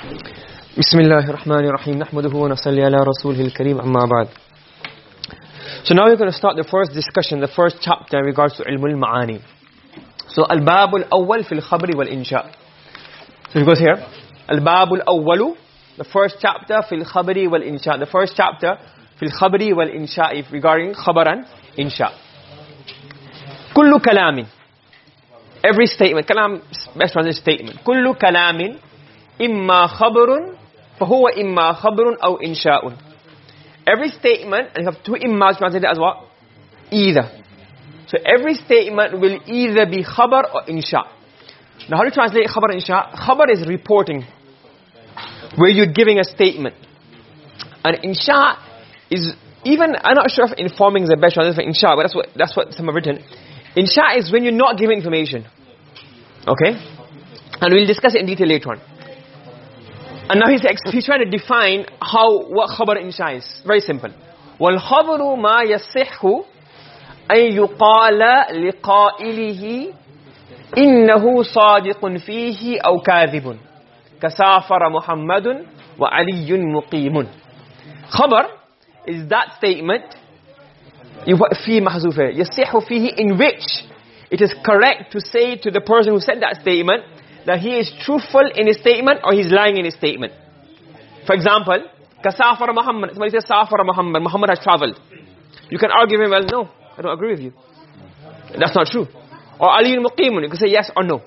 Bismillahirrahmanirrahim. Rahmanir Nahmaduhu wa nasalli ala rasulihil kareem amma ba'd. So now we're going to start the first discussion, the first chapter in regards to ilmul maani. So al-bab al-awwal fil khabri wal insha. So it goes here. Al-bab al-awwalu, the first chapter fil khabri wal insha. The first chapter fil khabri wal insha regarding khabaran insha. Kullu kalamin. Every statement, kalam best one is statement. Kullu kalamin imma khabarun fahuwa imma khabarun aw insha'un. Every statement, and you have two immas translated as what? Either. So every statement will either be khabar or insha. Now how do you translate khabar insha? Khabar is reporting, where you're giving a statement. And insha is, even, I'm not sure if informing is the best translation for insha, but that's what, that's what some have written. Insha is when you're not giving information. Okay? And we'll discuss it in detail later on. And now he's, he's trying to define how, what khabar insha is. Very simple. وَالْخَبْرُ مَا يَصِحُّ أَن يُقَالَ لِقَائِلِهِ إِنَّهُ صَادِقٌ فِيهِ أَوْ كَاذِبٌ كَسَافَرَ مُحَمَّدٌ وَعَلِيٌّ مُقِيمٌ Khabar is that statement فيه محذوفة يصح فيه in which it is correct to say to the person who said that statement that he is truthful in his statement or he's lying in his statement. For example kasafara muhammad. Somebody says safara muhammad. Muhammad has traveled. You can argue him well no i don't agree with you. That's not true. Or ali muqimun. you can say yes or no.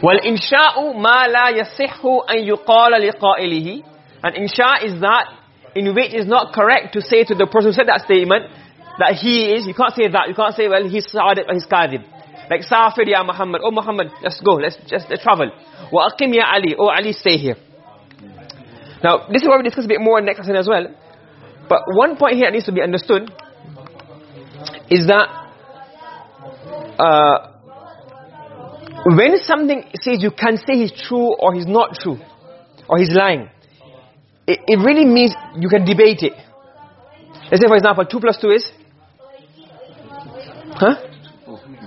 Well, insha'u ma la yasihhu an yuqala liqa'ilihi. And insha is that in which is not correct to say to the person who said that statement that he is you can't say that. You can't say well he's sadiq he's kadhib. Like, Safir ya Muhammad, oh Muhammad, let's go, let's just let's travel. Wa aqim ya Ali, oh Ali, stay here. Now, this is what we discuss a bit more next lesson as well. But one point here that needs to be understood is that uh, when something says you can say he's true or he's not true, or he's lying, it, it really means you can debate it. Let's say for example, 2 plus 2 is? Huh?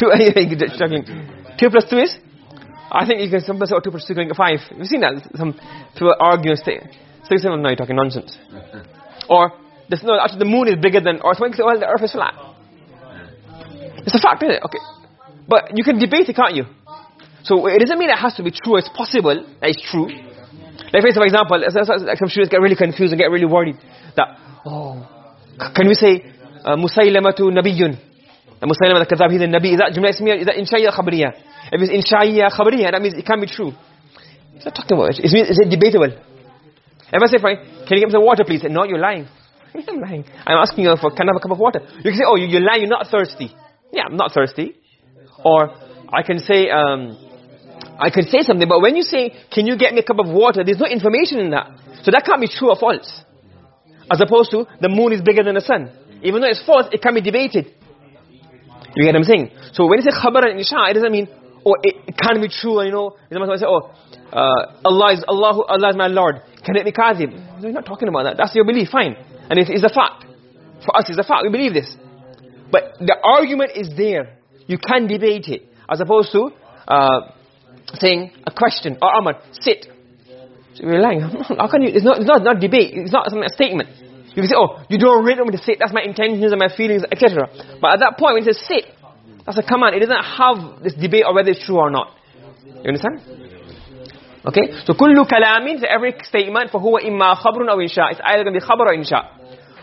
2, struggling. 2 plus 2 is? I think you can sometimes say, oh, 2 plus 2 going 5. You've seen that? Some people argue and say, say, say, no, you're talking nonsense. or, this, no, actually the moon is bigger than, or say, well, the earth is flat. It's a fact, isn't it? Okay. But you can debate it, can't you? So it doesn't mean it has to be true. It's possible that it's true. Like for example, like some students get really confused and get really worried that, oh, can we say, uh, Musaylamatu Nabiyun? Musaylama al-Kadhab, he's a Nabi. Is that Jumla Ismiya? Is that Insha'iyya Khabariyya? If it's Insha'iyya Khabariyya, that means it can't be true. He's not talking about it. Is it debatable? If I say, fine, can you give me some water please? No, you're lying. I'm lying. I'm asking you for, can I have a cup of water? You can say, oh, you're lying, you're not thirsty. Yeah, I'm not thirsty. Or, I can say, um, I can say something, but when you say, can you get me a cup of water, there's no information in that. So that can't be true or false. As opposed to, the moon is bigger than the sun. Even though it's false, it can be debated. You get what I'm saying? So when you say khabar and insha, it doesn't mean, oh, it, can't be true, you know. Someone say, oh, uh, Allah is, Allah, Allah is my Lord. Can it be kadhib? No, you're not talking about that. That's your belief, fine. And it is a fact. For us, it's a fact. We believe this. But the argument is there. You can debate it. As opposed to, uh, saying a question, or Ahmad, sit. So you're lying. How can you, it's not, it's not, not debate. It's not a statement. You can say, oh, you don't really want me to sit. That's my intentions and my feelings, etc. But at that point, when it says sit, that's a command. It doesn't have this debate of whether it's true or not. You understand? Okay? So, كل كلام means every statement فهو إما خبر أو إنشاء. It's either going to be خبر or إنشاء.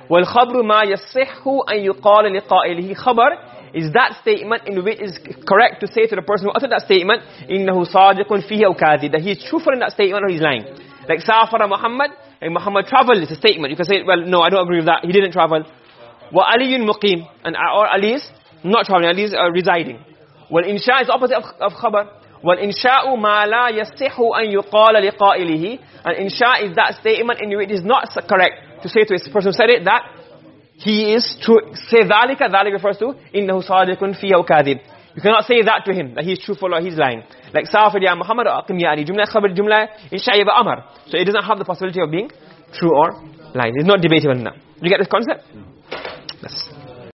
والخبر ما يصح أن يقال لقائله خبر is that statement in which is correct to say to the person who uttered that statement إنه صادق فيه أو كاذب that he is truthful in that statement or he's lying. Like سافر Muhammad and Muhammad traveled is a statement. You can say, well, no, I don't agree with that. He didn't travel. وَعَلِيٌّ مُقِيم And or Ali is not traveling, Ali is uh, residing. وَالْإِنشَاء is opposite of, of khabar. وَالْإِنشَاءُ مَا لَا يَصِحُ أَن يُقَالَ لِقَائِلِهِ And insha is that statement in which it is not correct to say to the person who said it that he is true. Say ذَلِكَ ذَلِكَ refers to إِنَّهُ صَادِقٌ فِيهَ وَكَاذِبٌ you cannot say that to him, that he is truthful or he's lying. Like Safir ya Muhammad Aqim ya Ali. Jumla khabar, jumla insha'i wa amar. So it doesn't have the possibility of being true or lying. It's not debatable now. Do you get this concept? Hmm. Yes.